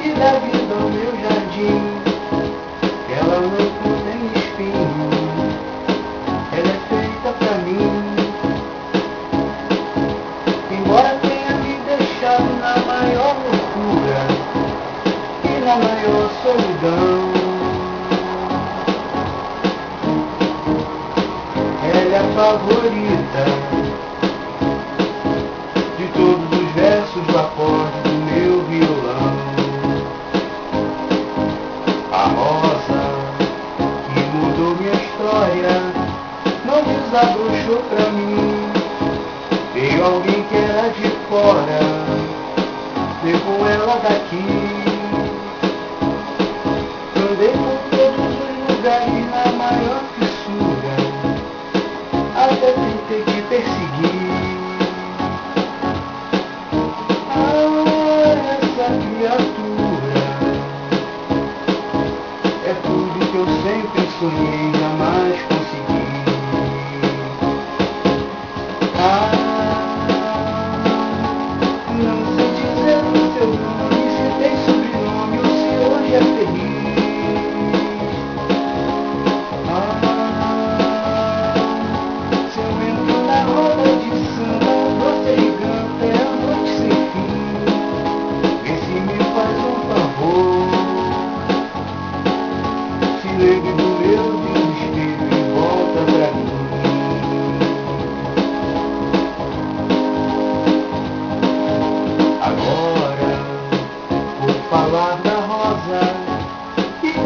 e da vida o meu jardim. Ela não tem espinho, ela é feita pra mim. Embora tenha me deixado na maior loucura e na maior solidão. Ela é a favorita. alguém que era de fora. Levou ela daqui.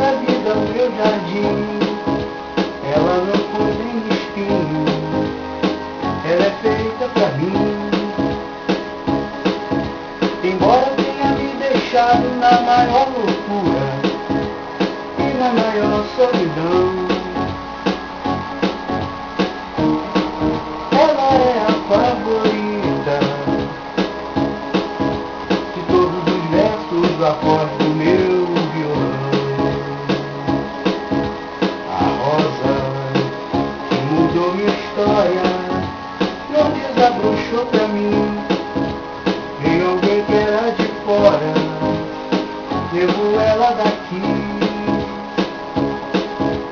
da vida o meu jardim. Ela não pôs em espinho, ela é feita pra mim. Embora tenha me deixado na maior loucura e na maior solidão. história não desabrochou pra mim. E alguém que era de fora levou ela daqui.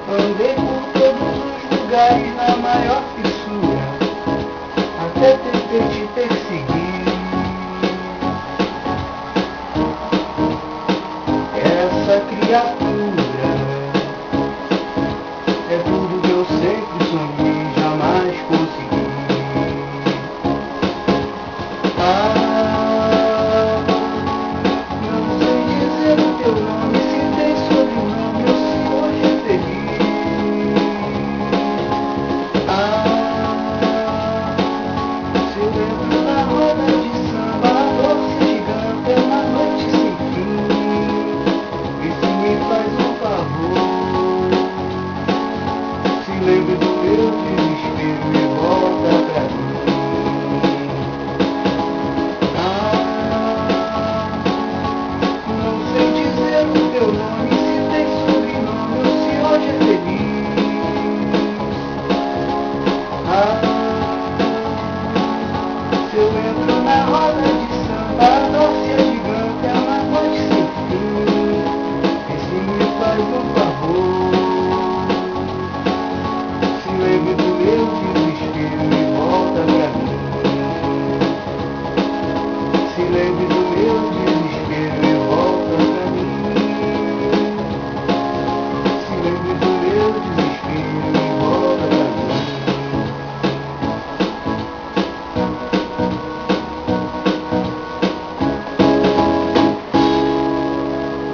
Andei por todos os lugares na maior fissura Até ter